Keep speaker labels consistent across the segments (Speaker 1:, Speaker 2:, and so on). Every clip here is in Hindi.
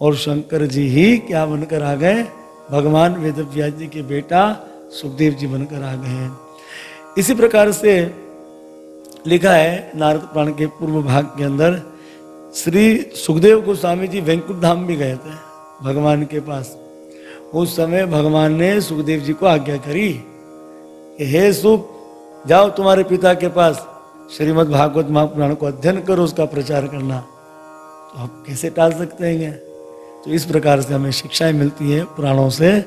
Speaker 1: और शंकर जी ही क्या बनकर आ गए? भगवान वेद व्यास जी के बेटा सुखदेव जी बनकर आ गए हैं। इसी प्रकार से लिखा है नारद पुराण के पूर्व भाग के अंदर, श्री सुखदेव गोस्वामी जी वैंकुट धाम भी गए थे भगवान के पास। उस समय भगवान ने सुखदेव जी को आज्ञा करी कि, हे सुख, जाओ तुम्हारे पिता के पास श्रीमद् भागवत महापुराण को अध्ययन करो, उसका प्रचार करना। तो आप कैसे टाल सकते हैं? तो इस प्रकार से हमें शिक्षाएँ मिलती है पुराणों से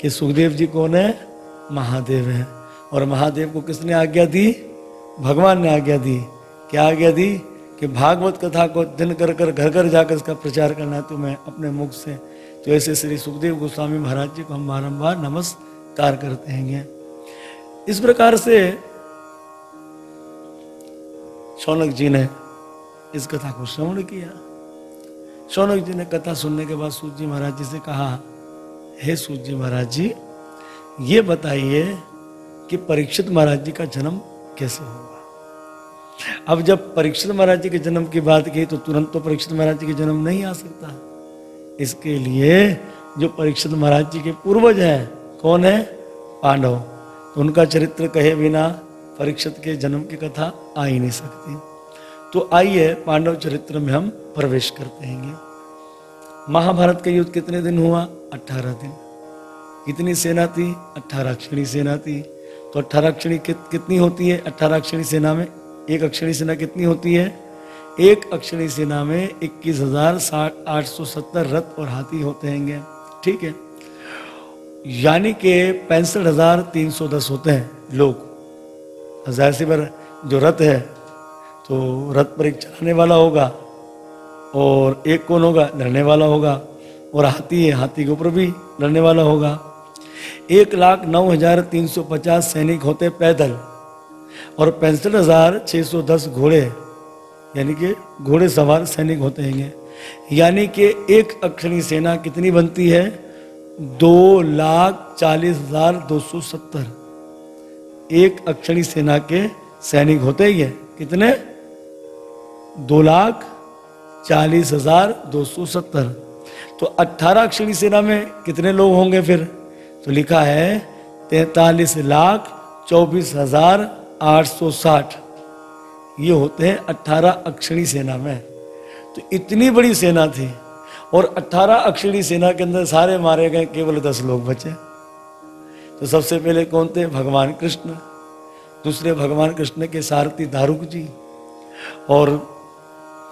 Speaker 1: कि सुखदेव जी कौन है? महादेव है। और महादेव को किसने आज्ञा दी? भगवान ने आज्ञा दी। क्या आज्ञा दी? कि भागवत कथा को दिन कर कर घर घर जाकर इसका प्रचार करना तुम्हें अपने मुख से। तो ऐसे श्री सुखदेव गोस्वामी महाराज जी को हम बारम्बार नमस्कार करते हैं। इस प्रकार से शौनक जी ने इस कथा को श्रवण किया। शौनक जी ने कथा सुनने के बाद सूत जी महाराज जी से कहा, हे सूत जी महाराज जी, ये बताइए कि परीक्षित महाराज जी का जन्म कैसे होगा अब जब परीक्षित महाराज जी के जन्म की बात की तो तुरंत तो परीक्षित महाराज जी के जन्म नहीं आ सकता। इसके लिए जो परीक्षित महाराज जी के पूर्वज हैं, कौन है? पांडव। तो उनका चरित्र कहे बिना परीक्षित के जन्म की कथा आ ही नहीं सकती। तो आइए पांडव चरित्र में हम प्रवेश करते हैं। महाभारत का युद्ध कितने दिन हुआ? अठारह दिन। कितनी सेना थी? अठारह अक्षणी सेना थी। तो अठारह अक्षणी कित, कितनी होती है? अठारह अक्षणी सेना में एक अक्षणी सेना कितनी होती है? एक अक्षणी सेना में इक्कीस हज़ार साठ आठ सौ सत्तर रथ और हाथी होते हैं। ठीक है? यानी के पैंसठ हज़ार तीन सौ दस होते हैं लोग। हज़ार सी बार जो रथ है तो रथ पर एक चलाने वाला होगा और एक कौन होगा? लड़ने वाला होगा। और हाथी है, हाथी के ऊपर भी लड़ने वाला होगा। एक लाख नौ हज़ार तीन सौ पचास सैनिक होते पैदल और पैंसठ हज़ार छः सौ दस घोड़े, यानी कि घोड़े सवार सैनिक होते हैं। यानी कि एक अक्षणी सेना कितनी बनती है? दो लाख चालीस हज़ार दो सौ सत्तर। एक अक्षणी सेना के सैनिक होते ही है। कितने? दो लाख चालीस हज़ार दो सौ सत्तर। तो अट्ठारह अक्षरी सेना में कितने लोग होंगे फिर? तो लिखा है, तैतालीस लाख चौबीस हज़ार आठ सौ साठ। ये होते हैं अट्ठारह अक्षरी सेना में। तो इतनी बड़ी सेना थी और अट्ठारह अक्षरी सेना के अंदर सारे मारे गए, केवल दस लोग बचे। तो सबसे पहले कौन थे? भगवान कृष्ण। दूसरे भगवान कृष्ण के सारथी दारुक जी। और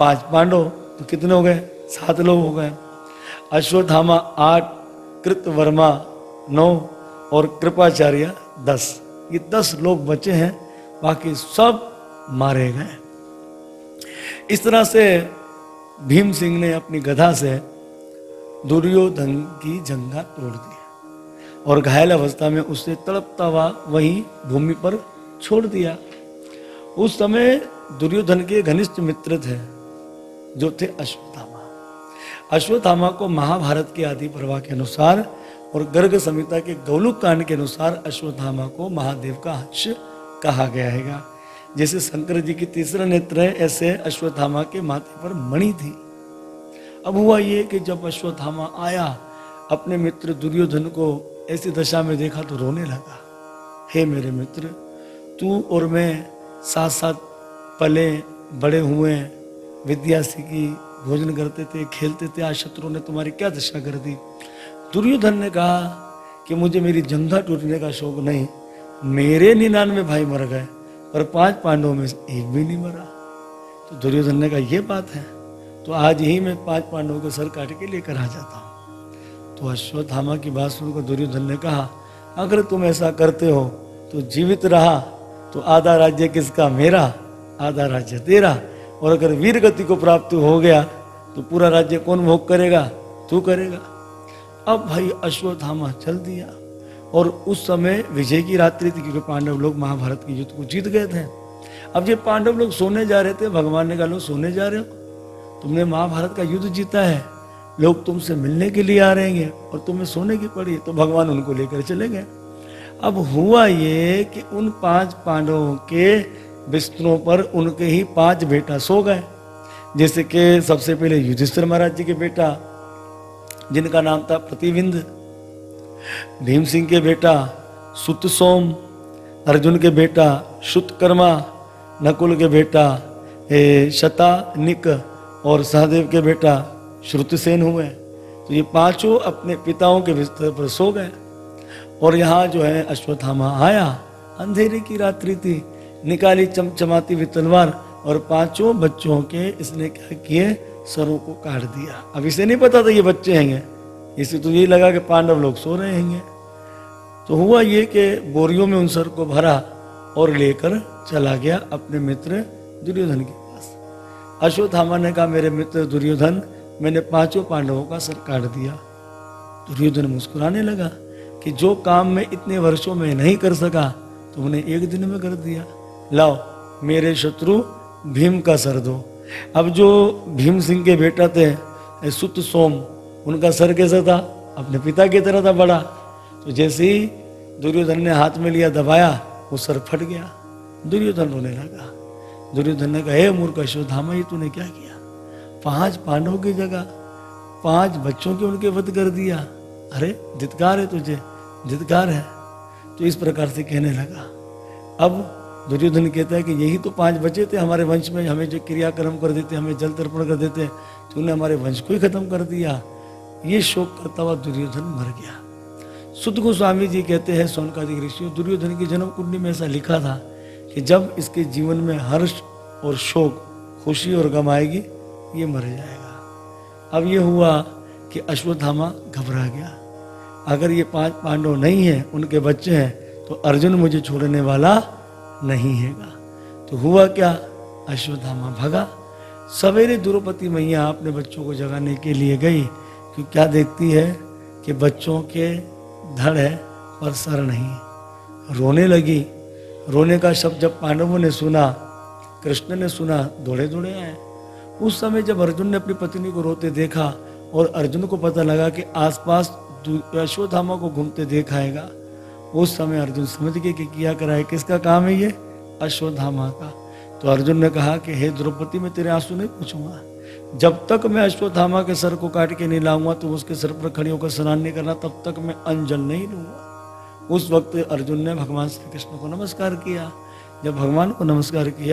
Speaker 1: पाँच पांडव तो कितने हो गए? सात लोग हो गए। अश्वत्थामा आठ कृत वर्मा नौ और कृपाचार्य दस। ये दस लोग बचे हैं, बाकी सब मारे गए। इस तरह से भीम सिंह ने अपनी गधा से दुर्योधन की जंगा तोड़ दी और घायल अवस्था में उसे तड़पता हुआ वहीं भूमि पर छोड़ दिया। उस समय दुर्योधन के घनिष्ठ मित्र थे। जो थे अश्वत्थामा। अश्वत्थामा को महाभारत के आदि प्रवाह के अनुसार और गर्ग संहिता के गौलुक कांड के अनुसार अश्वत्थामा को महादेव का अंश कहा गया है जैसे शंकर जी की तीसरा नेत्र है, ऐसे अश्वत्थामा के माथे पर मणि थी। अब हुआ ये कि जब अश्वत्थामा आया, अपने मित्र दुर्योधन को ऐसी दशा में देखा तो रोने लगा। हे मेरे मित्र, तू और मैं साथ साथ पले, बड़े हुए विद्या सीखी भोजन करते थे, खेलते थे, आज शत्रु ने तुम्हारी क्या दशा कर दी? दुर्योधन ने कहा कि मुझे मेरी जंगा टूटने का शौक नहीं। मेरे निन्यानवे भाई मर गए और पाँच पांडवों में एक भी नहीं मरा। तो दुर्योधन ने कहा यह बात है तो आज ही मैं पाँच पांडवों को सर काट के लेकर आ जाता हूँ। तो अश्वत्थामा की बात सुनकर दुर्योधन ने कहा, अगर तुम ऐसा करते हो तो जीवित रहा तो आधा राज्य किसका? मेरा, आधा राज्य तेरा। और अगर वीर गति को प्राप्त हो गया तो पूरा राज्य कौन भोग करेगा? तू करेगा। अब भाई अश्वत्थामा, चल दिया। और उस समय विजय की रात्रि थी, क्योंकि पांडव लोग महाभारत के युद्ध को जीत गए थे। अब ये पांडव लोग सोने जा रहे थे, भगवान ने कहा लोग सोने जा रहे हो। तुमने महाभारत का युद्ध जीता है। लोग तुमसे मिलने के लिए आ रहे हैं और तुम्हें सोने की पड़ी तो भगवान उनको लेकर चले गए। अब हुआ ये कि उन पाँच पांडवों के बिस्तरों पर उनके ही पाँच बेटा सो गए। जैसे कि सबसे पहले युधिष्ठिर महाराज जी के बेटा, जिनका नाम था प्रतिविंद, भीम सिंह के बेटा सुत सोम अर्जुन के बेटा, शुतकर्मा, नकुल के बेटा शता निक और सहदेव के बेटा श्रुतसेन हुए। तो ये पाँचों अपने पिताओं के बिस्तर पर सो गए। और यहाँ जो है अश्वत्थामा आया। अंधेरे की रात्रि थी। निकाली चमचमाती हुई तलवार और पाँचों बच्चों के इसने क्या किए? सरों को काट दिया। अब इसे नहीं पता था ये बच्चे हैंगे। इसे तो यही लगा कि पांडव लोग सो रहे हैंगे। तो हुआ ये कि बोरियों में उन सर को भरा और लेकर चला गया अपने मित्र दुर्योधन के पास। अश्वत्थामा ने कहा, मेरे मित्र दुर्योधन, मैंने पाँचों पांडवों का सर काट दिया। दुर्योधन मुस्कुराने लगा कि जो काम मैं इतने वर्षों में नहीं कर सका तुमने एक दिन में कर दिया। लाओ, मेरे शत्रु भीम का सर दो। अब जो भीम सिंह के बेटा थे सुत सोम, उनका सर कैसा था? अपने पिता की तरह था बड़ा। तो जैसे ही दुर्योधन ने हाथ में लिया दबाया, वो सर फट गया। दुर्योधन रोने लगा। दुर्योधन ने कहा, हे मूर्ख अश्वत्थामा, ये तूने क्या किया? पाँच पांडवों की जगह, पाँच बच्चों के उनके वध कर दिया। अरे, धितकार है तुझे, धितकार है। तो इस प्रकार से कहने लगा। अब दुर्योधन कहता है कि यही तो पाँच बचे थे हमारे वंश में, हमें जो क्रियाक्रम कर देते, हमें जल तर्पण कर देते, तूने हमारे वंश को ही खत्म कर दिया। ये शोक करता हुआ दुर्योधन मर गया। सुध गोस्वामी जी कहते हैं, सोनकादिक ऋषि दुर्योधन की जन्म कुंडली में ऐसा लिखा था कि जब इसके जीवन में हर्ष और शोक, खुशी और गम आएगी, ये मर जाएगा। अब ये हुआ कि अश्वत्थामा घबरा गया। अगर ये पाँच पांडव नहीं है, उनके बच्चे हैं तो अर्जुन मुझे छोड़ने वाला नहीं हैगा। तो हुआ क्या? अश्वत्थामा भगा। सवेरे द्रौपदी मैया अपने बच्चों को जगाने के लिए गई क्यों क्या देखती है कि बच्चों के धड़ है पर सर नहीं। रोने लगी। रोने का शब्द जब पांडवों ने सुना, कृष्ण ने सुना, दौड़े दौड़े आए। उस समय जब अर्जुन ने अपनी पत्नी को रोते देखा और अर्जुन को पता लगा कि आसपास अश्वत्थामा को घूमते देखाएगा उस समय अर्जुन समझ गए कि किया कराए, किसका काम है ये? अश्वत्थामा का। तो अर्जुन ने कहा कि, हे द्रौपदी, मैं तेरे आँसू नहीं पूछूँगा। जब तक मैं अश्वत्थामा के सर को काट के नहीं लाऊँगा तो उसके सर पर खड़ियों का स्नान नहीं करना, तब तक मैं अंजल नहीं लूँगा। उस वक्त अर्जुन ने भगवान श्री कृष्ण को नमस्कार किया। जब भगवान को नमस्कार किया